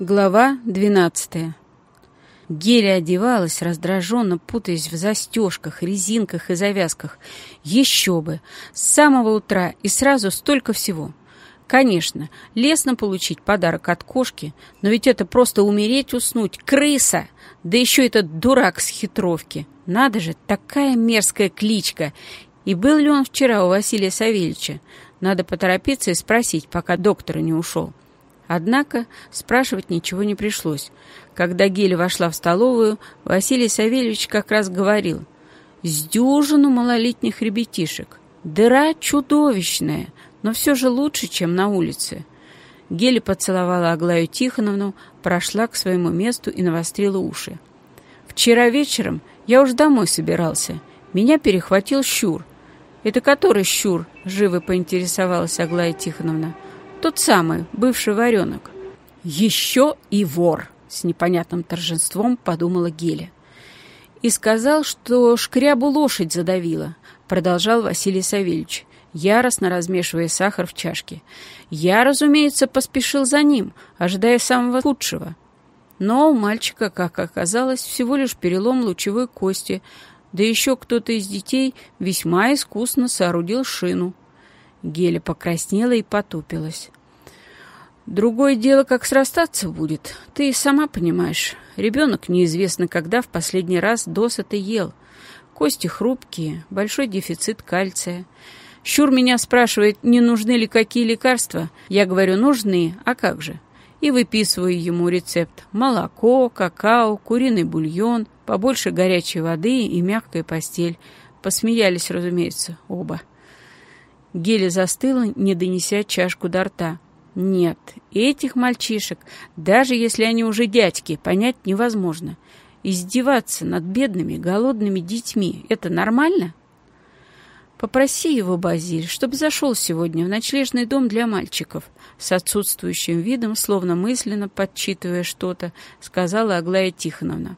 Глава двенадцатая. Геля одевалась, раздраженно путаясь в застежках, резинках и завязках. Еще бы! С самого утра и сразу столько всего. Конечно, лестно получить подарок от кошки, но ведь это просто умереть, уснуть. Крыса! Да еще этот дурак с хитровки. Надо же, такая мерзкая кличка. И был ли он вчера у Василия Савельевича? Надо поторопиться и спросить, пока доктор не ушел. Однако спрашивать ничего не пришлось. Когда Геля вошла в столовую, Василий Савельевич как раз говорил. «С дюжину малолетних ребятишек. Дыра чудовищная, но все же лучше, чем на улице». Геля поцеловала Аглаю Тихоновну, прошла к своему месту и навострила уши. «Вчера вечером я уж домой собирался. Меня перехватил щур». «Это который щур?» — живо поинтересовалась Аглая Тихоновна. Тот самый, бывший варенок. Еще и вор, с непонятным торжеством подумала Геля. И сказал, что шкрябу лошадь задавила, продолжал Василий Савельевич, яростно размешивая сахар в чашке. Я, разумеется, поспешил за ним, ожидая самого худшего. Но у мальчика, как оказалось, всего лишь перелом лучевой кости, да еще кто-то из детей весьма искусно соорудил шину. Геля покраснела и потупилась. Другое дело, как срастаться будет. Ты сама понимаешь. Ребенок неизвестно, когда в последний раз досыта ел. Кости хрупкие, большой дефицит кальция. Щур меня спрашивает, не нужны ли какие лекарства. Я говорю, нужны, а как же? И выписываю ему рецепт. Молоко, какао, куриный бульон, побольше горячей воды и мягкая постель. Посмеялись, разумеется, оба. Геля застыла, не донеся чашку до рта. Нет, этих мальчишек, даже если они уже дядьки, понять невозможно. Издеваться над бедными, голодными детьми — это нормально? Попроси его, Базиль, чтобы зашел сегодня в ночлежный дом для мальчиков. С отсутствующим видом, словно мысленно подсчитывая что-то, сказала Аглая Тихоновна.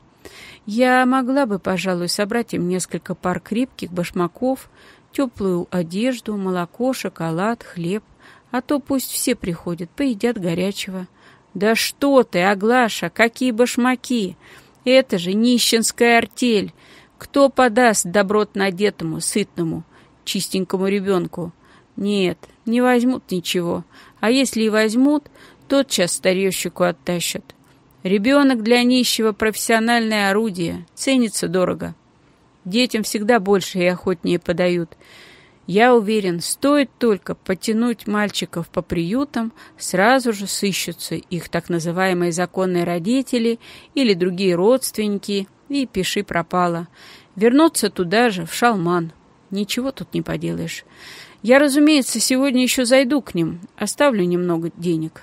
Я могла бы, пожалуй, собрать им несколько пар крепких башмаков, теплую одежду, молоко, шоколад, хлеб. А то пусть все приходят, поедят горячего. Да что ты, Аглаша, какие башмаки! Это же нищенская артель. Кто подаст добротно одетому, сытному, чистенькому ребенку? Нет, не возьмут ничего. А если и возьмут, тотчас старьевщику оттащат. Ребенок для нищего профессиональное орудие, ценится дорого. Детям всегда больше и охотнее подают. Я уверен, стоит только потянуть мальчиков по приютам, сразу же сыщутся их так называемые законные родители или другие родственники, и пиши пропало. Вернуться туда же, в Шалман. Ничего тут не поделаешь. Я, разумеется, сегодня еще зайду к ним, оставлю немного денег.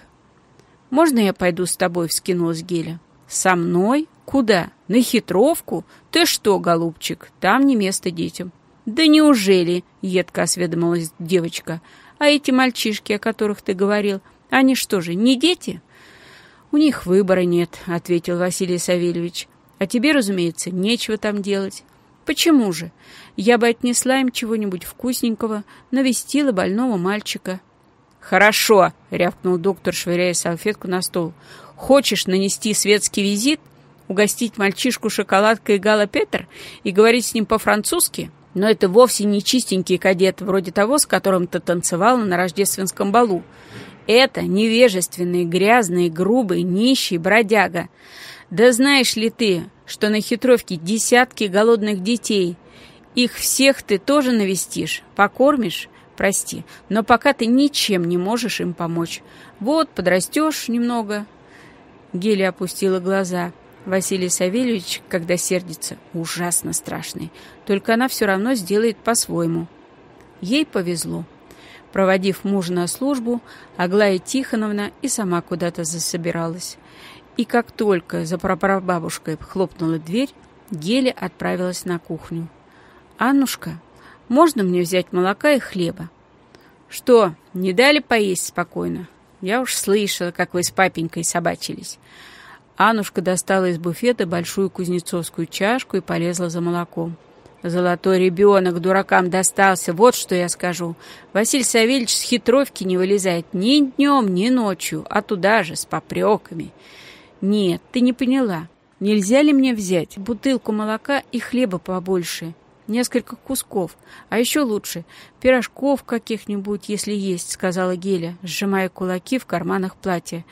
«Можно я пойду с тобой?» — вскинулась Геля. «Со мной? Куда? На хитровку? Ты что, голубчик, там не место детям». «Да неужели?» — едко осведомилась девочка. «А эти мальчишки, о которых ты говорил, они что же, не дети?» «У них выбора нет», — ответил Василий Савельевич. «А тебе, разумеется, нечего там делать». «Почему же? Я бы отнесла им чего-нибудь вкусненького, навестила больного мальчика». «Хорошо», — рявкнул доктор, швыряя салфетку на стол. «Хочешь нанести светский визит, угостить мальчишку шоколадкой Гала Петер и говорить с ним по-французски?» Но это вовсе не чистенький кадет, вроде того, с которым ты танцевала на рождественском балу. Это невежественный, грязный, грубый, нищий бродяга. Да знаешь ли ты, что на хитровке десятки голодных детей? Их всех ты тоже навестишь, покормишь? Прости, но пока ты ничем не можешь им помочь. Вот, подрастешь немного. Геля опустила глаза. Василий Савельевич, когда сердится, ужасно страшный. Только она все равно сделает по-своему. Ей повезло. Проводив мужа на службу, Аглая Тихоновна и сама куда-то засобиралась. И как только за прапрабабушкой хлопнула дверь, Геля отправилась на кухню. «Аннушка, можно мне взять молока и хлеба?» «Что, не дали поесть спокойно?» «Я уж слышала, как вы с папенькой собачились». Анушка достала из буфета большую кузнецовскую чашку и полезла за молоком. Золотой ребенок дуракам достался, вот что я скажу. Василий Савельевич с хитровки не вылезает ни днем, ни ночью, а туда же, с попреками. Нет, ты не поняла. Нельзя ли мне взять бутылку молока и хлеба побольше? Несколько кусков, а еще лучше пирожков каких-нибудь, если есть, сказала Геля, сжимая кулаки в карманах платья.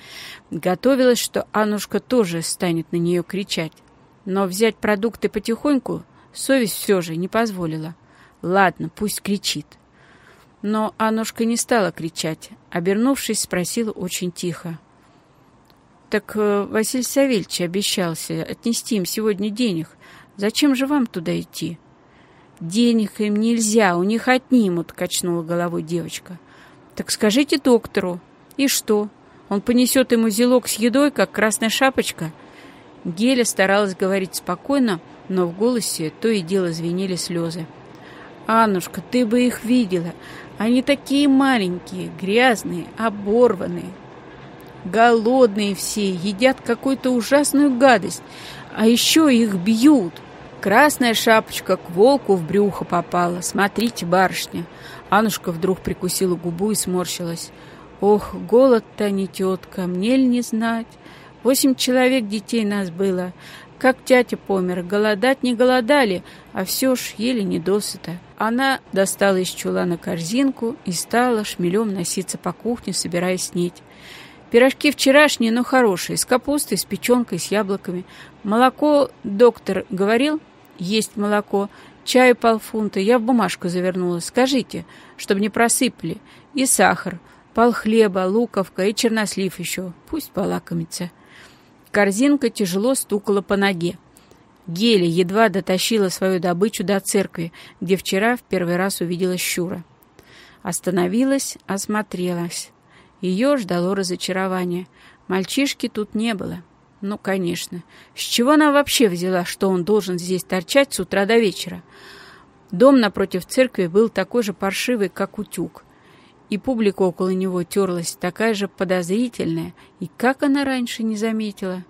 Готовилась, что Аннушка тоже станет на нее кричать. Но взять продукты потихоньку совесть все же не позволила. Ладно, пусть кричит. Но Аннушка не стала кричать. Обернувшись, спросила очень тихо. «Так э, Василий Савельевич обещался отнести им сегодня денег. Зачем же вам туда идти?» «Денег им нельзя, у них отнимут», — качнула головой девочка. «Так скажите доктору. И что? Он понесет ему зелок с едой, как красная шапочка?» Геля старалась говорить спокойно, но в голосе то и дело звенели слезы. «Аннушка, ты бы их видела. Они такие маленькие, грязные, оборванные. Голодные все, едят какую-то ужасную гадость. А еще их бьют. Красная шапочка к волку в брюхо попала. Смотрите, барышня. Анушка вдруг прикусила губу и сморщилась. Ох, голод-то не тетка, мне ли не знать. Восемь человек детей нас было. Как тятя помер, голодать не голодали, а все ж ели недосыто. Она достала из чулана корзинку и стала шмелем носиться по кухне, собираясь снеть. Пирожки вчерашние, но хорошие, с капустой, с печенкой, с яблоками. Молоко, доктор говорил, есть молоко, чаю полфунта, я в бумажку завернула. Скажите, чтобы не просыпали. И сахар, пол хлеба, луковка и чернослив еще. Пусть полакомится. Корзинка тяжело стукала по ноге. Геля едва дотащила свою добычу до церкви, где вчера в первый раз увидела Щура. Остановилась, осмотрелась. Ее ждало разочарование. Мальчишки тут не было. Ну, конечно. С чего она вообще взяла, что он должен здесь торчать с утра до вечера? Дом напротив церкви был такой же паршивый, как утюг. И публика около него терлась такая же подозрительная. И как она раньше не заметила?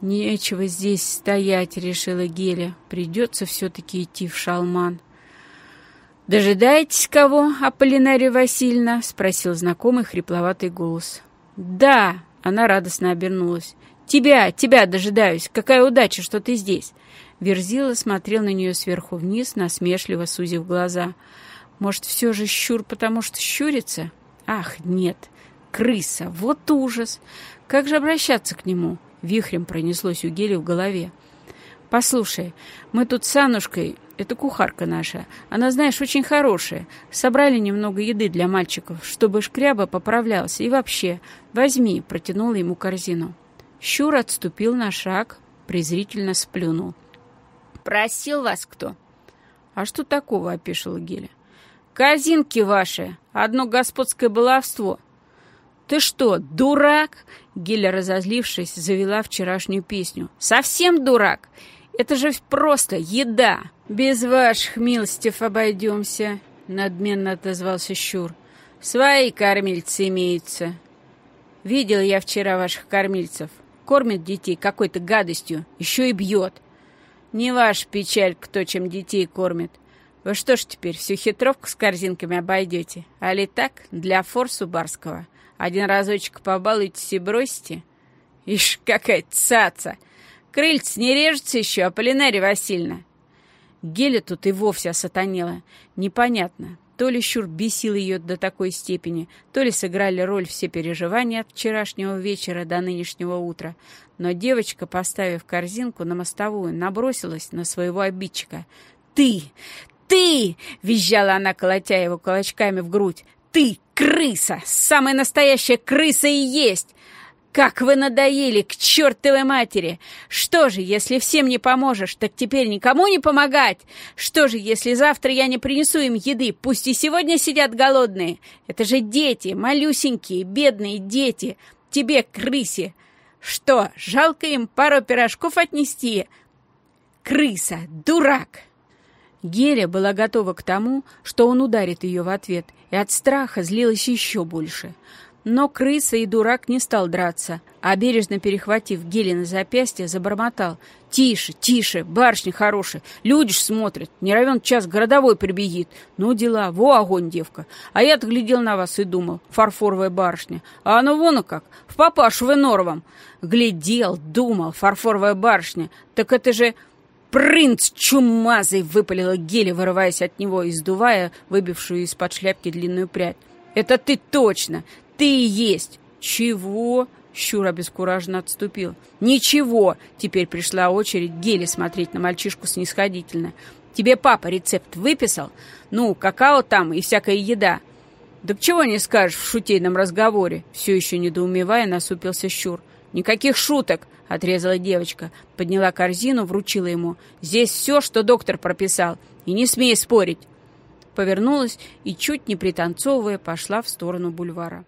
«Нечего здесь стоять», — решила Геля. «Придется все-таки идти в шалман». «Дожидаетесь кого, Аполлинария Васильевна?» — спросил знакомый хрипловатый голос. «Да!» — она радостно обернулась. «Тебя, тебя дожидаюсь! Какая удача, что ты здесь!» Верзила смотрел на нее сверху вниз, насмешливо сузив глаза. «Может, все же щур, потому что щурится?» «Ах, нет! Крыса! Вот ужас! Как же обращаться к нему?» Вихрем пронеслось у Гели в голове. «Послушай, мы тут с Аннушкой, это кухарка наша, она, знаешь, очень хорошая. Собрали немного еды для мальчиков, чтобы шкряба поправлялся. И вообще, возьми», — протянула ему корзину. Щур отступил на шаг, презрительно сплюнул. «Просил вас кто?» «А что такого?» — опешила Геля. «Корзинки ваши! Одно господское баловство!» «Ты что, дурак?» Геля, разозлившись, завела вчерашнюю песню. «Совсем дурак? Это же просто еда!» «Без ваших милостив обойдемся», — надменно отозвался Щур. «Свои кормильцы имеются. Видел я вчера ваших кормильцев. Кормит детей какой-то гадостью, еще и бьет. Не ваша печаль, кто чем детей кормит. Вы что ж теперь всю хитровку с корзинками обойдете? А ли так, для форсу барского? Один разочек побалуйтесь и бросьте? Ишь, какая цаца! Крыльц не режется еще, Аполлинария Васильевна? Геля тут и вовсе осатанела. Непонятно, то ли Щур бесил ее до такой степени, то ли сыграли роль все переживания от вчерашнего вечера до нынешнего утра. Но девочка, поставив корзинку на мостовую, набросилась на своего обидчика. «Ты! Ты!» — визжала она, колотя его кулачками в грудь. «Ты, крыса! Самая настоящая крыса и есть! «Как вы надоели, к чертовой матери! Что же, если всем не поможешь, так теперь никому не помогать? Что же, если завтра я не принесу им еды, пусть и сегодня сидят голодные? Это же дети, малюсенькие, бедные дети, тебе, крысе! Что, жалко им пару пирожков отнести? Крыса, дурак!» Геля была готова к тому, что он ударит ее в ответ, и от страха злилась еще больше — Но крыса и дурак не стал драться, а бережно перехватив Гели на запястье, забормотал. «Тише, тише, барышня хорошая, люди ж смотрят, не равен час городовой прибегит. Ну, дела, во огонь, девка. А я-то глядел на вас и думал, фарфоровая барышня. А оно вон как, в папашу вы норовом. Глядел, думал, фарфоровая барышня. Так это же принц чумазый!» — выпалила Гели, вырываясь от него и сдувая выбившую из-под шляпки длинную прядь. «Это ты точно! Ты и есть!» «Чего?» Щур обескураженно отступил. «Ничего!» Теперь пришла очередь Гели смотреть на мальчишку снисходительно. «Тебе папа рецепт выписал? Ну, какао там и всякая еда». «Да чего не скажешь в шутейном разговоре?» Все еще недоумевая, насупился Щур. «Никаких шуток!» — отрезала девочка. Подняла корзину, вручила ему. «Здесь все, что доктор прописал. И не смей спорить!» Повернулась и, чуть не пританцовывая, пошла в сторону бульвара.